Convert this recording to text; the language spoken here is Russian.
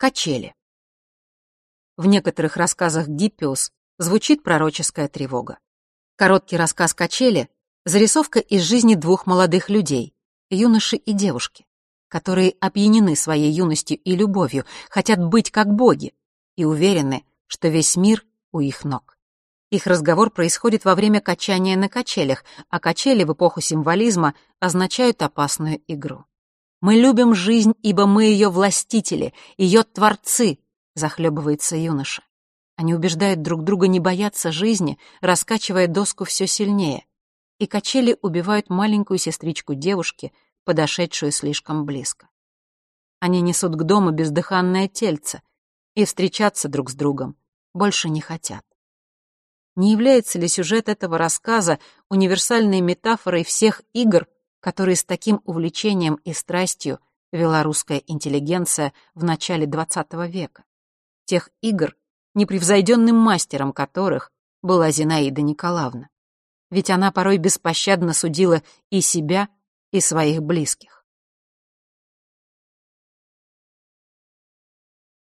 Качели. В некоторых рассказах Гиппиус звучит пророческая тревога. Короткий рассказ «Качели» — зарисовка из жизни двух молодых людей, юноши и девушки, которые опьянены своей юностью и любовью, хотят быть как боги и уверены, что весь мир у их ног. Их разговор происходит во время качания на качелях, а качели в эпоху символизма означают опасную игру. «Мы любим жизнь, ибо мы ее властители, ее творцы», — захлебывается юноша. Они убеждают друг друга не бояться жизни, раскачивая доску все сильнее. И качели убивают маленькую сестричку девушки, подошедшую слишком близко. Они несут к дому бездыханное тельце и встречаться друг с другом больше не хотят. Не является ли сюжет этого рассказа универсальной метафорой всех игр, которые с таким увлечением и страстью вела русская интеллигенция в начале XX века? Тех игр, непревзойденным мастером которых была Зинаида Николаевна. Ведь она порой беспощадно судила и себя, и своих близких.